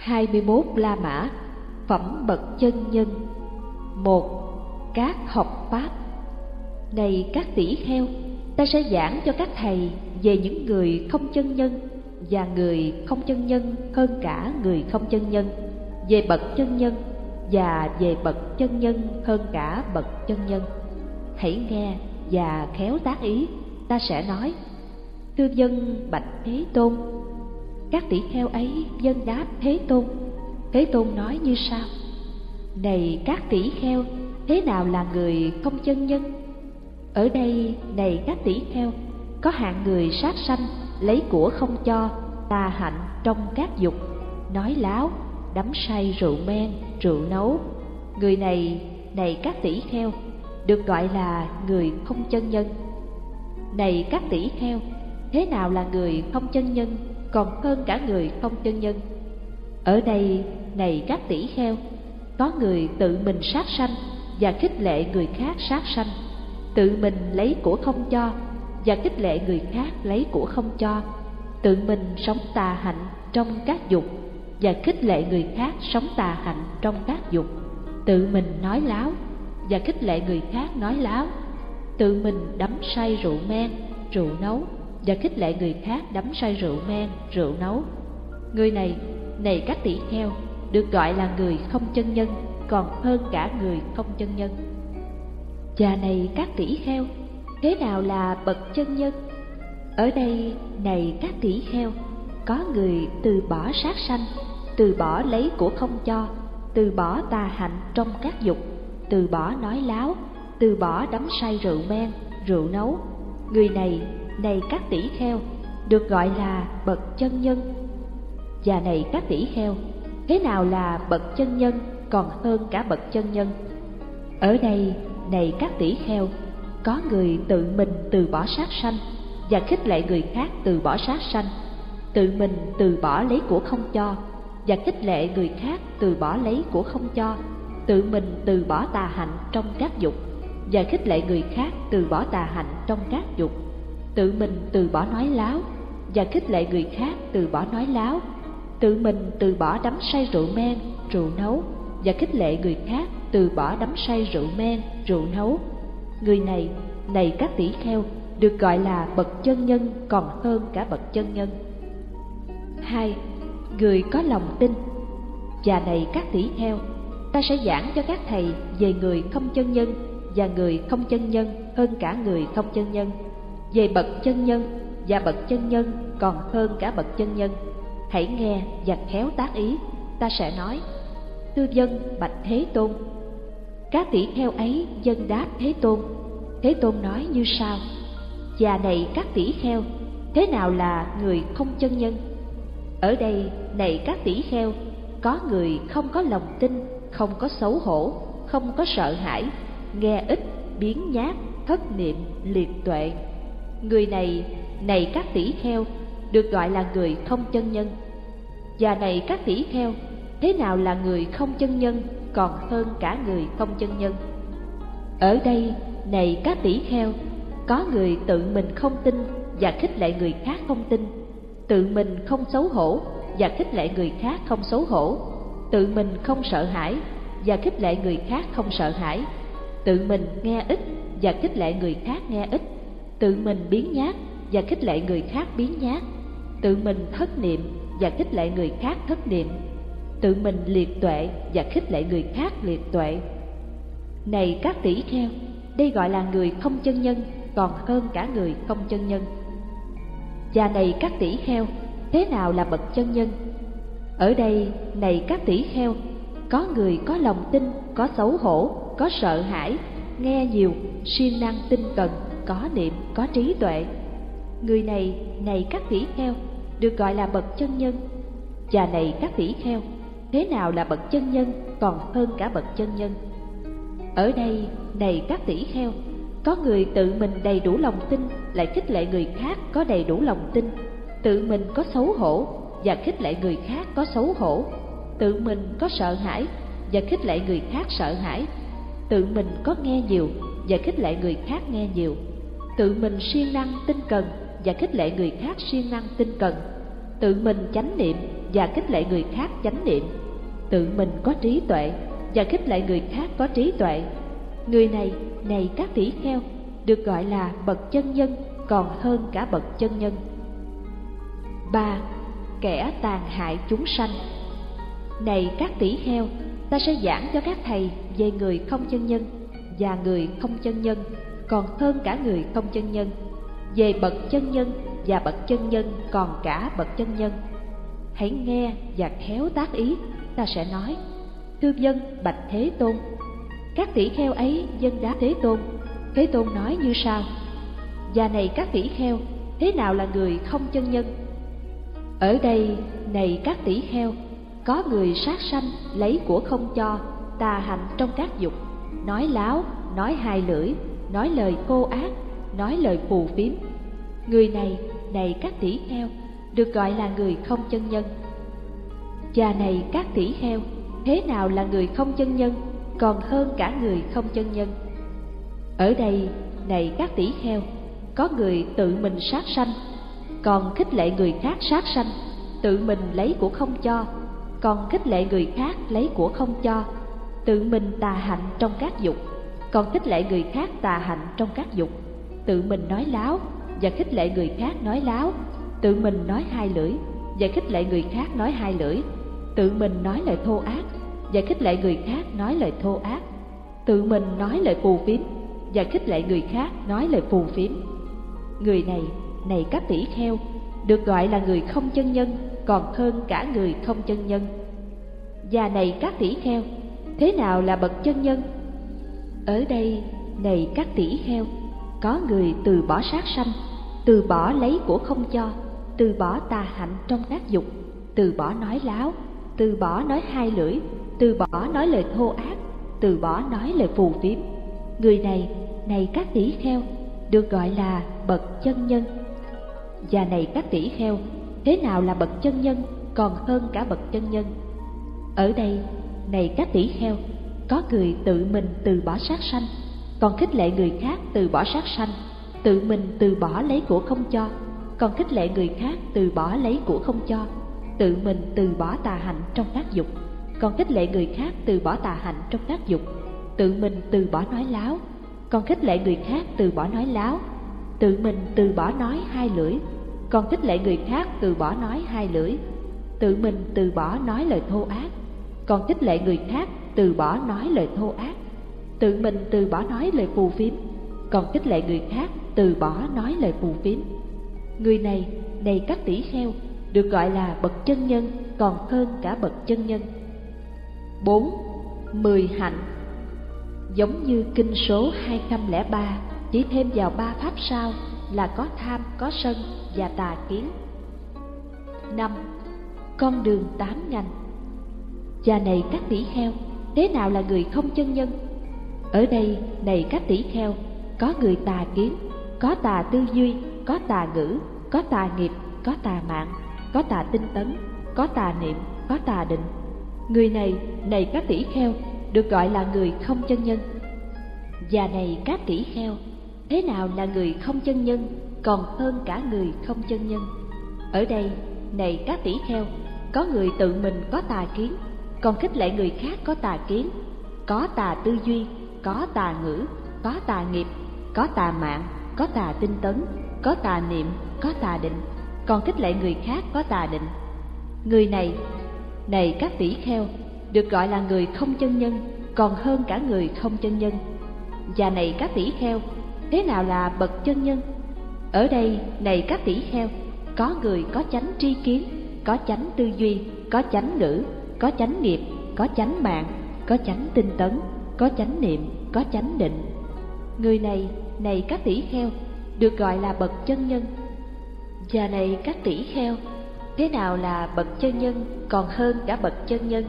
21 La Mã Phẩm bậc chân nhân một Các học Pháp Này các tỷ kheo, ta sẽ giảng cho các thầy về những người không chân nhân và người không chân nhân hơn cả người không chân nhân, về bậc chân nhân và về bậc chân nhân hơn cả bậc chân nhân. Hãy nghe và khéo tác ý, ta sẽ nói. Thưa dân bạch Thế Tôn, các tỷ kheo ấy dân đáp Thế Tôn. Thế Tôn nói như sau: Này các tỷ kheo, thế nào là người không chân nhân? Ở đây, này các tỷ kheo, có hạng người sát sanh, lấy của không cho, tà hạnh trong các dục, nói láo, đắm say rượu men, rượu nấu. Người này, này các tỷ kheo, được gọi là người không chân nhân. Này các tỷ kheo, thế nào là người không chân nhân còn hơn cả người không chân nhân? Ở đây, này các tỷ kheo, có người tự mình sát sanh và khích lệ người khác sát sanh, tự mình lấy của không cho và khích lệ người khác lấy của không cho, tự mình sống tà hạnh trong các dục và khích lệ người khác sống tà hạnh trong các dục, tự mình nói láo và khích lệ người khác nói láo, tự mình đắm say rượu men, rượu nấu và khích lệ người khác đắm say rượu men, rượu nấu. Người này, này các tỷ kheo, được gọi là người không chân nhân, còn hơn cả người không chân nhân. cha này các tỷ kheo, thế nào là bậc chân nhân? Ở đây, này các tỷ kheo, có người từ bỏ sát sanh, từ bỏ lấy của không cho, từ bỏ tà hạnh trong các dục, từ bỏ nói láo, từ bỏ đắm say rượu men, rượu nấu. Người này, này các tỷ kheo, được gọi là bậc chân nhân. Và này các tỷ kheo, thế nào là bậc chân nhân còn hơn cả bậc chân nhân? Ở đây, này các tỷ kheo, có người tự mình từ bỏ sát sanh và khích lệ người khác từ bỏ sát sanh, tự mình từ bỏ lấy của không cho và khích lệ người khác từ bỏ lấy của không cho, tự mình từ bỏ tà hạnh trong các dục và khích lệ người khác từ bỏ tà hạnh trong các dục, tự mình từ bỏ nói láo và khích lệ người khác từ bỏ nói láo, tự mình từ bỏ đắm say rượu men, rượu nấu và khích lệ người khác từ bỏ đắm say rượu men, rượu nấu. Người này, này các tỷ kheo, được gọi là bậc chân nhân còn hơn cả bậc chân nhân. Hai, Người có lòng tin. Và này các tỷ kheo, ta sẽ giảng cho các thầy về người không chân nhân và người không chân nhân hơn cả người không chân nhân, về bậc chân nhân và bậc chân nhân còn hơn cả bậc chân nhân. Hãy nghe và khéo tác ý, ta sẽ nói. Tư dân bạch Thế Tôn. Các tỷ kheo ấy dân đáp Thế Tôn. Thế Tôn nói như sau: già này các tỷ kheo, thế nào là người không chân nhân? Ở đây, này các tỷ kheo, có người không có lòng tin, không có xấu hổ, không có sợ hãi, nghe ít, biến nhát, thất niệm, liệt tuệ. Người này, này các tỷ kheo, được gọi là người không chân nhân. Và này các tỷ kheo, thế nào là người không chân nhân còn hơn cả người không chân nhân? Ở đây, này các tỷ kheo, có người tự mình không tin và khích lệ người khác không tin, tự mình không xấu hổ và khích lệ người khác không xấu hổ, tự mình không sợ hãi và khích lệ người khác không sợ hãi, tự mình nghe ít và khích lệ người khác nghe ít, tự mình biến nhát và khích lệ người khác biến nhát, tự mình thất niệm và khích lệ người khác thất niệm, tự mình liệt tuệ và khích lệ người khác liệt tuệ. Này các tỷ kheo, đây gọi là người không chân nhân còn hơn cả người không chân nhân. Và này các tỷ kheo, thế nào là bậc chân nhân? Ở đây, này các tỷ kheo, có người có lòng tin, có xấu hổ, có sợ hãi, nghe nhiều, siêng năng tinh cần, có niệm, có trí tuệ. Người này, này các tỷ kheo, được gọi là bậc chân nhân. Và này các tỷ kheo, thế nào là bậc chân nhân còn hơn cả bậc chân nhân? Ở đây, này các tỷ kheo, có người tự mình đầy đủ lòng tin lại khích lệ người khác có đầy đủ lòng tin, tự mình có xấu hổ và khích lệ người khác có xấu hổ, tự mình có sợ hãi và khích lệ người khác sợ hãi, tự mình có nghe nhiều và khích lệ người khác nghe nhiều, tự mình siêng năng tinh cần và khích lệ người khác siêng năng tinh cần, tự mình chánh niệm và khích lệ người khác chánh niệm. Tự mình có trí tuệ và khích lệ người khác có trí tuệ. Người này này các tỷ kheo được gọi là bậc chân nhân còn hơn cả bậc chân nhân. Ba kẻ tàn hại chúng sanh. Này các tỷ kheo ta sẽ giảng cho các thầy về người không chân nhân và người không chân nhân còn hơn cả người không chân nhân. Về bậc chân nhân và bậc chân nhân còn cả bậc chân nhân. Hãy nghe và khéo tác ý, ta sẽ nói. Thưa dân, bạch thế tôn, các tỷ kheo ấy dân đáp thế tôn. Thế tôn nói như sau và này các tỷ kheo, thế nào là người không chân nhân? Ở đây, này các tỷ kheo, có người sát sanh lấy của không cho, tà hạnh trong các dục. Nói láo, nói hai lưỡi nói lời cô ác, nói lời phù phiếm. Người này này các tỷ kheo được gọi là người không chân nhân. Cha này các tỷ kheo thế nào là người không chân nhân, còn hơn cả người không chân nhân? Ở đây, này các tỷ kheo có người tự mình sát sanh, còn khích lệ người khác sát sanh, tự mình lấy của không cho, còn khích lệ người khác lấy của không cho, tự mình tà hạnh trong các dục còn khích lệ người khác tà hạnh trong các dục. Tự mình nói láo và khích lệ người khác nói láo. Tự mình nói hai lưỡi và khích lệ người khác nói hai lưỡi. Tự mình nói lời thô ác và khích lệ người khác nói lời thô ác. Tự mình nói lời phù phiếm và khích lệ người khác nói lời phù phiếm. Người này này các tỷ kheo, được gọi là người không chân nhân, còn hơn cả người không chân nhân. Và này các tỷ kheo, thế nào là bậc chân nhân? Ở đây, này các tỷ kheo, có người từ bỏ sát sanh, từ bỏ lấy của không cho, từ bỏ tà hạnh trong các dục, từ bỏ nói láo, từ bỏ nói hai lưỡi, từ bỏ nói lời thô ác, từ bỏ nói lời phù phiếm. Người này này các tỷ kheo, được gọi là bậc chân nhân. Và này các tỷ kheo, thế nào là bậc chân nhân, còn hơn cả bậc chân nhân? Ở đây, này các tỷ kheo có người tự mình từ bỏ sát sanh còn khích lệ người khác từ bỏ sát sanh tự mình từ bỏ lấy của không cho còn khích lệ người khác từ bỏ lấy của không cho tự mình từ bỏ tà hạnh trong các dục còn khích lệ người khác từ bỏ tà hạnh trong các dục tự mình từ bỏ nói láo còn khích lệ người khác từ bỏ nói láo tự mình từ bỏ nói hai lưỡi còn khích lệ người khác từ bỏ nói hai lưỡi tự mình từ bỏ nói lời thô ác còn khích lệ người khác từ bỏ nói lời thô ác, tự mình từ bỏ nói lời phù phiếm, còn khích lệ người khác từ bỏ nói lời phù phiếm. Người này này các tỷ kheo, được gọi là bậc chân nhân, còn hơn cả bậc chân nhân. Bốn, mười hạnh. Giống như kinh số hai trăm lẻ ba, chỉ thêm vào ba pháp sau là có tham, có sân và tà kiến. Năm, con đường tám ngành. Cha này các tỷ kheo thế nào là người không chân nhân? Ở đây, này các tỷ kheo, có người tà kiến, có tà tư duy, có tà ngữ, có tà nghiệp, có tà mạng, có tà tinh tấn, có tà niệm, có tà định. Người này này các tỷ kheo, được gọi là người không chân nhân. Và này các tỷ kheo thế nào là người không chân nhân, còn hơn cả người không chân nhân? Ở đây, này các tỷ kheo, có người tự mình có tà kiến còn khích lệ người khác có tà kiến, có tà tư duy, có tà ngữ, có tà nghiệp, có tà mạng, có tà tinh tấn, có tà niệm, có tà định. Còn khích lệ người khác có tà định. Người này này các tỷ kheo, được gọi là người không chân nhân, còn hơn cả người không chân nhân. Và này các tỷ kheo, thế nào là bậc chân nhân? Ở đây, này các tỷ kheo, có người có chánh tri kiến, có chánh tư duy, có chánh ngữ có chánh nghiệp có chánh mạng có chánh tinh tấn có chánh niệm có chánh định người này này các tỷ kheo được gọi là bậc chân nhân và này các tỷ kheo thế nào là bậc chân nhân còn hơn cả bậc chân nhân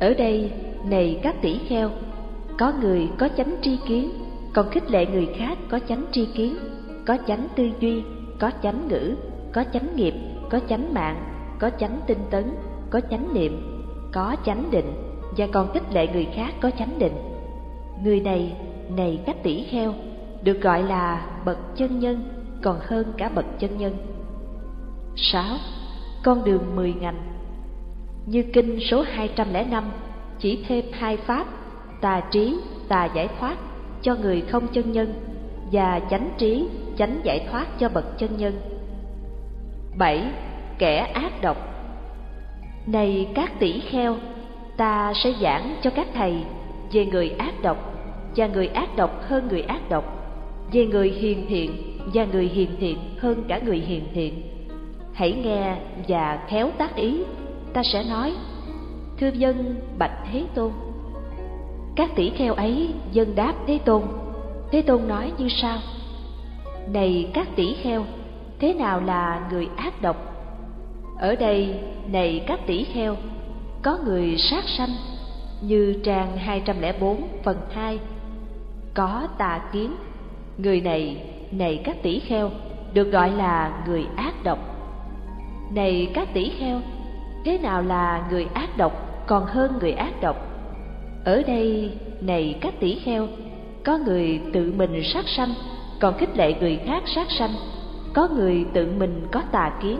ở đây này các tỷ kheo có người có chánh tri kiến còn khích lệ người khác có chánh tri kiến có chánh tư duy có chánh ngữ có chánh nghiệp có chánh mạng có chánh tinh tấn có chánh niệm có chánh định và còn khích lệ người khác có chánh định người này này các tỷ kheo được gọi là bậc chân nhân còn hơn cả bậc chân nhân sáu con đường mười ngành Như kinh số 205 chỉ thêm hai pháp tà trí, tà giải thoát cho người không chân nhân và chánh trí, chánh giải thoát cho bậc chân nhân. 7. Kẻ ác độc này các tỷ kheo, ta sẽ giảng cho các thầy về người ác độc và người ác độc hơn người ác độc, về người hiền thiện và người hiền thiện hơn cả người hiền thiện. Hãy nghe và khéo tác ý, ta sẽ nói, thưa dân bạch Thế Tôn. Các tỷ kheo ấy dân đáp Thế Tôn. Thế Tôn nói như sau: Này các tỷ kheo, thế nào là người ác độc? Ở đây, này các tỷ kheo, có người sát sanh như trang 204 phần 2 có tà kiến người này này các tỷ kheo được gọi là người ác độc. Này các tỷ kheo thế nào là người ác độc còn hơn người ác độc? Ở đây này các tỷ kheo có người tự mình sát sanh còn khích lệ người khác sát sanh. Có người tự mình có tà kiến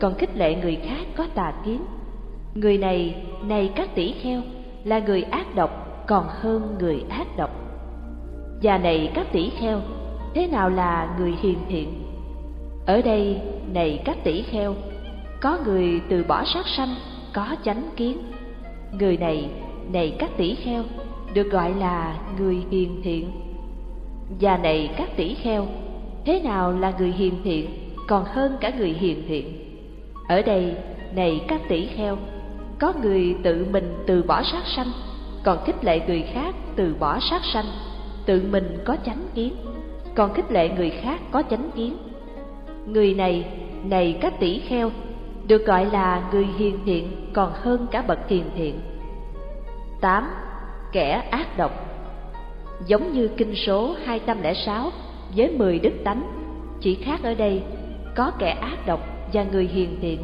còn khích lệ người khác có tà kiến. Người này này các tỷ kheo, là người ác độc, còn hơn người ác độc. Và này các tỷ kheo, thế nào là người hiền thiện? Ở đây, này các tỷ kheo, có người từ bỏ sát sanh, có chánh kiến. Người này này các tỷ kheo, được gọi là người hiền thiện. Và này các tỷ kheo, thế nào là người hiền thiện, còn hơn cả người hiền thiện? Ở đây, này các tỷ kheo, có người tự mình từ bỏ sát sanh, còn khích lệ người khác từ bỏ sát sanh, tự mình có chánh kiến, còn khích lệ người khác có chánh kiến người này này các tỷ kheo, được gọi là người hiền thiện còn hơn cả bậc hiền thiện 8. Kẻ ác độc Giống như kinh số 206 với 10 đức tánh, Chỉ khác ở đây, có kẻ ác độc và người hiền thiện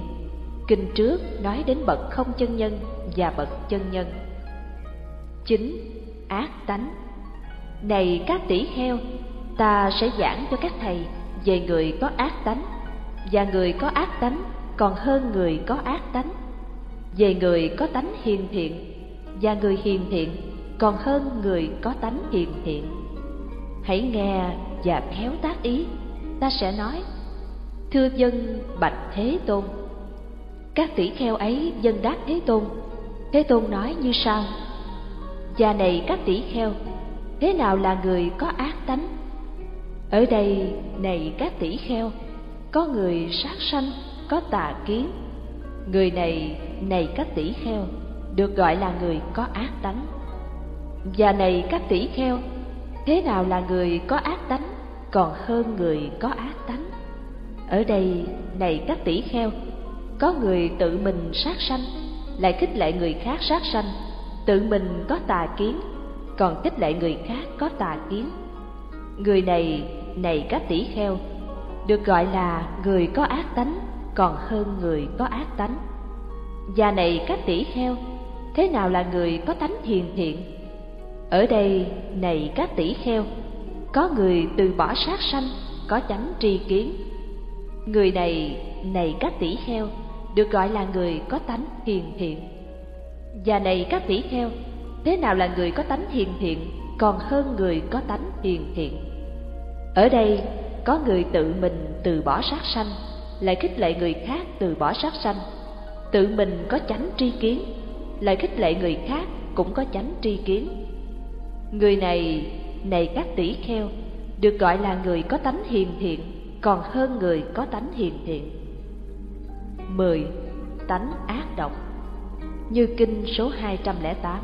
Kinh trước nói đến bậc không chân nhân và bậc chân nhân. 9. Ác tánh. Này các tỷ heo, ta sẽ giảng cho các thầy về người có ác tánh Và người có ác tánh còn hơn người có ác tánh. Về người có tánh hiền thiện Và người hiền thiện còn hơn người có tánh hiền thiện. Hãy nghe và khéo tác ý Ta sẽ nói Thưa dân bạch Thế Tôn các tỷ kheo ấy dân đáp Thế Tôn. Thế Tôn nói như sau: cha này các tỷ kheo, thế nào là người có ác tánh? Ở đây này các tỷ kheo, có người sát sanh, có tà kiến. Người này này các tỷ kheo, được gọi là người có ác tánh. Và này các tỷ kheo, thế nào là người có ác tánh còn hơn người có ác tánh? Ở đây này các tỷ kheo, có người tự mình sát sanh lại khích lệ người khác sát sanh tự mình có tà kiến còn khích lệ người khác có tà kiến. Người này này các tỷ kheo được gọi là người có ác tánh còn hơn người có ác tánh. Và này các tỷ kheo thế nào là người có tánh hiền thiện? Ở đây này các tỷ kheo có người từ bỏ sát sanh có chánh tri kiến người này này các tỷ kheo được gọi là người có tánh hiền thiện. Và này các tỷ kheo, thế nào là người có tánh hiền thiện còn hơn người có tánh hiền thiện? Ở đây có người tự mình từ bỏ sát sanh, lại khích lệ người khác từ bỏ sát sanh. Tự mình có chánh tri kiến, lại khích lệ người khác cũng có chánh tri kiến. Người này, này các tỷ kheo, được gọi là người có tánh hiền thiện còn hơn người có tánh hiền thiện. 10. Tánh ác độc Như kinh số 208